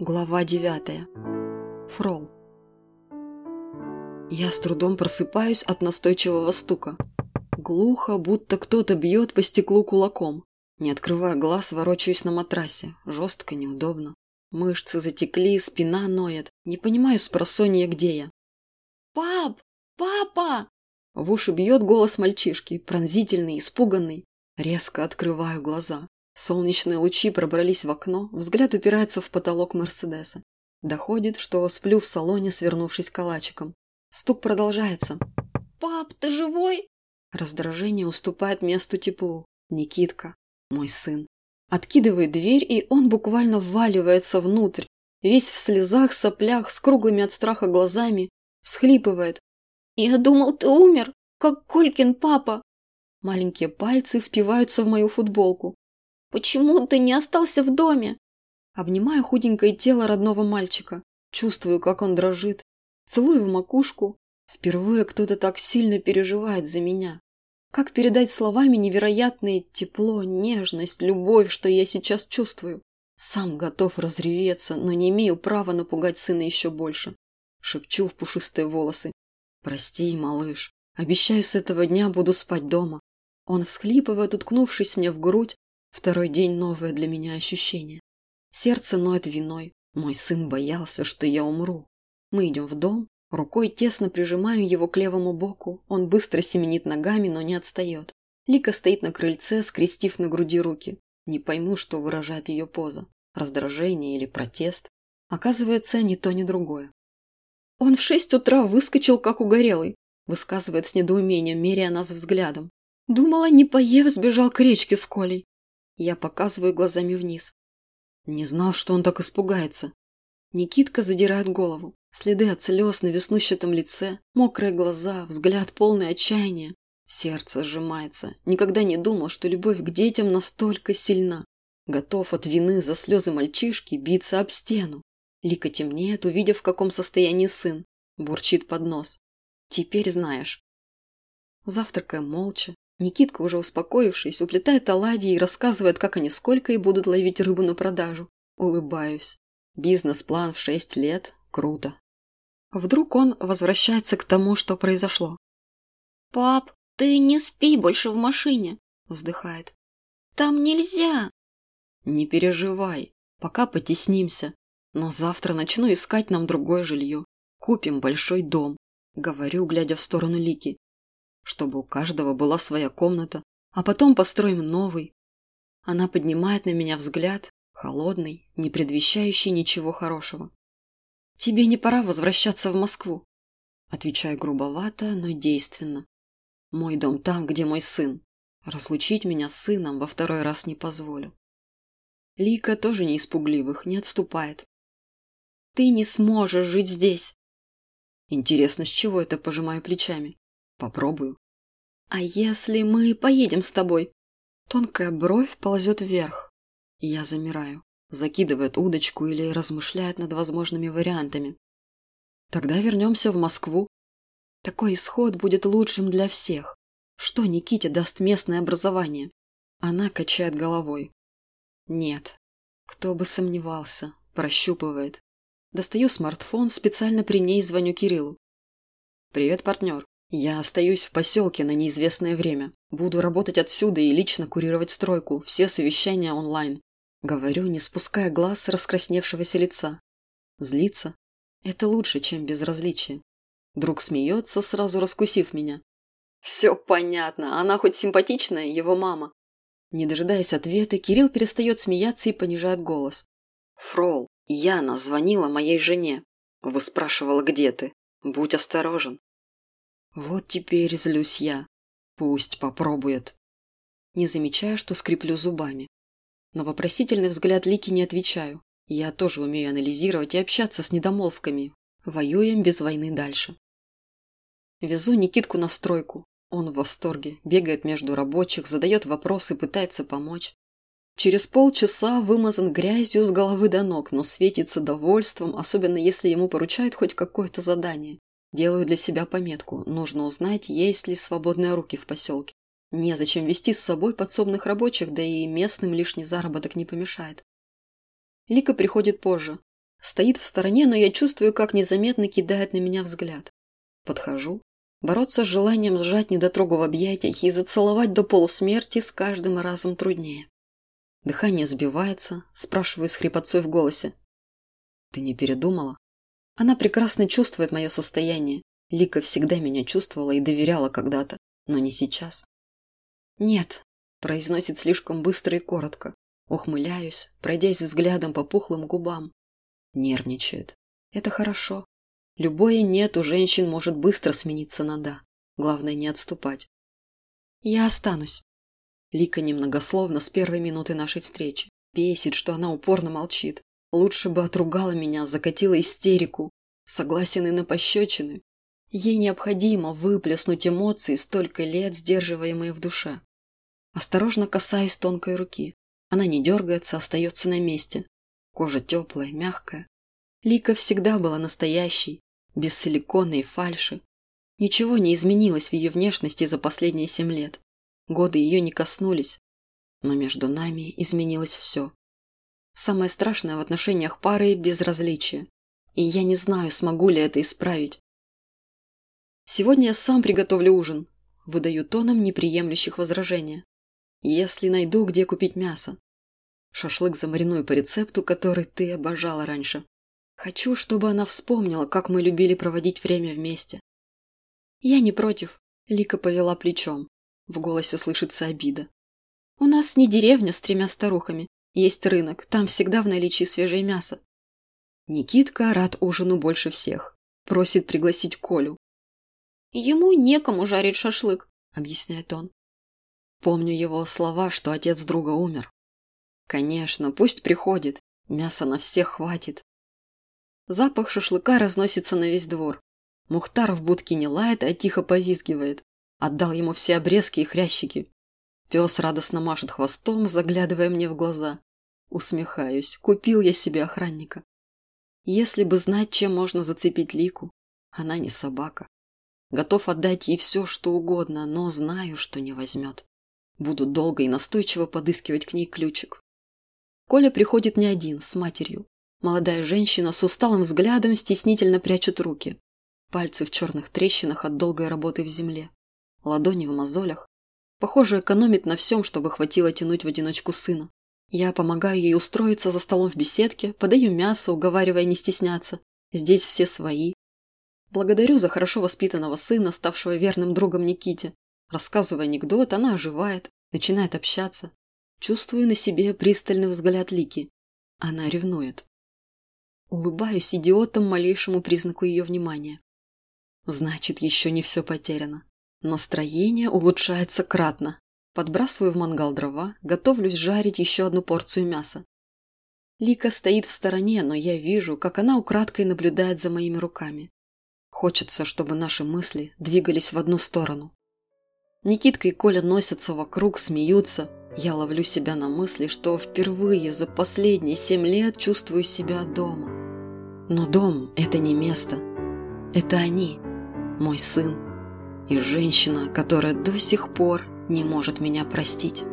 Глава 9. Фрол. Я с трудом просыпаюсь от настойчивого стука. Глухо, будто кто-то бьет по стеклу кулаком. Не открывая глаз, ворочаюсь на матрасе. Жестко, неудобно. Мышцы затекли, спина ноет. Не понимаю с просонья, где я. «Пап! Папа!» В уши бьет голос мальчишки, пронзительный, испуганный. Резко открываю глаза. Солнечные лучи пробрались в окно, взгляд упирается в потолок Мерседеса. Доходит, что сплю в салоне, свернувшись калачиком. Стук продолжается. «Пап, ты живой?» Раздражение уступает месту теплу. Никитка, мой сын. Откидываю дверь, и он буквально вваливается внутрь, весь в слезах, соплях, с круглыми от страха глазами, всхлипывает. «Я думал, ты умер, как Колькин папа!» Маленькие пальцы впиваются в мою футболку. Почему ты не остался в доме? Обнимаю худенькое тело родного мальчика. Чувствую, как он дрожит. Целую в макушку. Впервые кто-то так сильно переживает за меня. Как передать словами невероятное тепло, нежность, любовь, что я сейчас чувствую? Сам готов разреветься, но не имею права напугать сына еще больше. Шепчу в пушистые волосы. «Прости, малыш. Обещаю, с этого дня буду спать дома». Он всхлипывает, уткнувшись мне в грудь, Второй день новое для меня ощущение. Сердце ноет виной. Мой сын боялся, что я умру. Мы идем в дом, рукой тесно прижимаю его к левому боку. Он быстро семенит ногами, но не отстает. Лика стоит на крыльце, скрестив на груди руки. Не пойму, что выражает ее поза. Раздражение или протест. Оказывается, ни то, ни другое. Он в шесть утра выскочил, как угорелый, высказывает с недоумением, меряя нас взглядом. Думала, не поев, сбежал к речке с Колей. Я показываю глазами вниз. Не знал, что он так испугается. Никитка задирает голову. Следы от слез на веснущатом лице, мокрые глаза, взгляд полный отчаяния. Сердце сжимается. Никогда не думал, что любовь к детям настолько сильна. Готов от вины за слезы мальчишки биться об стену. Лика темнеет, увидев, в каком состоянии сын. Бурчит под нос. Теперь знаешь. Завтракаем молча, Никитка, уже успокоившись, уплетает оладьи и рассказывает, как они сколько и будут ловить рыбу на продажу. Улыбаюсь. Бизнес-план в шесть лет. Круто. Вдруг он возвращается к тому, что произошло. «Пап, ты не спи больше в машине», – вздыхает. «Там нельзя». «Не переживай, пока потеснимся. Но завтра начну искать нам другое жилье. Купим большой дом», – говорю, глядя в сторону Лики чтобы у каждого была своя комната, а потом построим новый. Она поднимает на меня взгляд, холодный, не предвещающий ничего хорошего. «Тебе не пора возвращаться в Москву», отвечаю грубовато, но действенно. «Мой дом там, где мой сын. Разлучить меня с сыном во второй раз не позволю». Лика тоже не испугливых, не отступает. «Ты не сможешь жить здесь!» Интересно, с чего это пожимаю плечами? Попробую. А если мы поедем с тобой? Тонкая бровь ползет вверх. Я замираю. Закидывает удочку или размышляет над возможными вариантами. Тогда вернемся в Москву. Такой исход будет лучшим для всех. Что Никите даст местное образование? Она качает головой. Нет. Кто бы сомневался. Прощупывает. Достаю смартфон, специально при ней звоню Кириллу. «Привет, партнер. Я остаюсь в поселке на неизвестное время. Буду работать отсюда и лично курировать стройку. Все совещания онлайн. Говорю, не спуская глаз раскрасневшегося лица. Злиться? Это лучше, чем безразличие. Друг смеется, сразу раскусив меня. Все понятно. Она хоть симпатичная, его мама. Не дожидаясь ответа, Кирилл перестает смеяться и понижает голос. «Фрол, Яна звонила моей жене. Вы спрашивала, где ты. Будь осторожен. Вот теперь злюсь я. Пусть попробует. Не замечая, что скреплю зубами. На вопросительный взгляд Лики не отвечаю. Я тоже умею анализировать и общаться с недомолвками. Воюем без войны дальше. Везу Никитку на стройку. Он в восторге, бегает между рабочих, задает вопросы, пытается помочь. Через полчаса вымазан грязью с головы до ног, но светится довольством, особенно если ему поручают хоть какое-то задание. Делаю для себя пометку. Нужно узнать, есть ли свободные руки в поселке. Незачем вести с собой подсобных рабочих, да и местным лишний заработок не помешает. Лика приходит позже. Стоит в стороне, но я чувствую, как незаметно кидает на меня взгляд. Подхожу. Бороться с желанием сжать недотрогу в объятиях и зацеловать до полусмерти с каждым разом труднее. Дыхание сбивается, спрашиваю с хрипотцой в голосе. «Ты не передумала?» Она прекрасно чувствует мое состояние. Лика всегда меня чувствовала и доверяла когда-то, но не сейчас. «Нет», – произносит слишком быстро и коротко. Ухмыляюсь, пройдясь взглядом по пухлым губам. Нервничает. Это хорошо. Любое «нет» у женщин может быстро смениться на «да». Главное не отступать. Я останусь. Лика немногословно с первой минуты нашей встречи. Бесит, что она упорно молчит. Лучше бы отругала меня, закатила истерику. Согласен и на пощечины. Ей необходимо выплеснуть эмоции, столько лет сдерживаемые в душе. Осторожно касаюсь тонкой руки. Она не дергается, остается на месте. Кожа теплая, мягкая. Лика всегда была настоящей, без силикона и фальши. Ничего не изменилось в ее внешности за последние семь лет. Годы ее не коснулись. Но между нами изменилось все. Самое страшное в отношениях пары – безразличие. И я не знаю, смогу ли это исправить. Сегодня я сам приготовлю ужин. Выдаю тоном неприемлющих возражения. Если найду, где купить мясо. Шашлык замариную по рецепту, который ты обожала раньше. Хочу, чтобы она вспомнила, как мы любили проводить время вместе. Я не против. Лика повела плечом. В голосе слышится обида. У нас не деревня с тремя старухами. Есть рынок, там всегда в наличии свежее мясо. Никитка рад ужину больше всех. Просит пригласить Колю. Ему некому жарить шашлык, объясняет он. Помню его слова, что отец друга умер. Конечно, пусть приходит, мяса на всех хватит. Запах шашлыка разносится на весь двор. Мухтар в будке не лает, а тихо повизгивает. Отдал ему все обрезки и хрящики. Пес радостно машет хвостом, заглядывая мне в глаза. Усмехаюсь. Купил я себе охранника. Если бы знать, чем можно зацепить Лику, она не собака. Готов отдать ей все, что угодно, но знаю, что не возьмет. Буду долго и настойчиво подыскивать к ней ключик. Коля приходит не один, с матерью. Молодая женщина с усталым взглядом стеснительно прячет руки. Пальцы в черных трещинах от долгой работы в земле. Ладони в мозолях. Похоже, экономит на всем, чтобы хватило тянуть в одиночку сына. Я помогаю ей устроиться за столом в беседке, подаю мясо, уговаривая не стесняться. Здесь все свои. Благодарю за хорошо воспитанного сына, ставшего верным другом Никите. Рассказывая анекдот, она оживает, начинает общаться. Чувствую на себе пристальный взгляд Лики. Она ревнует. Улыбаюсь идиотом малейшему признаку ее внимания. Значит, еще не все потеряно. Настроение улучшается кратно. Подбрасываю в мангал дрова, готовлюсь жарить еще одну порцию мяса. Лика стоит в стороне, но я вижу, как она украдкой наблюдает за моими руками. Хочется, чтобы наши мысли двигались в одну сторону. Никитка и Коля носятся вокруг, смеются. Я ловлю себя на мысли, что впервые за последние семь лет чувствую себя дома. Но дом – это не место. Это они, мой сын и женщина, которая до сих пор не может меня простить.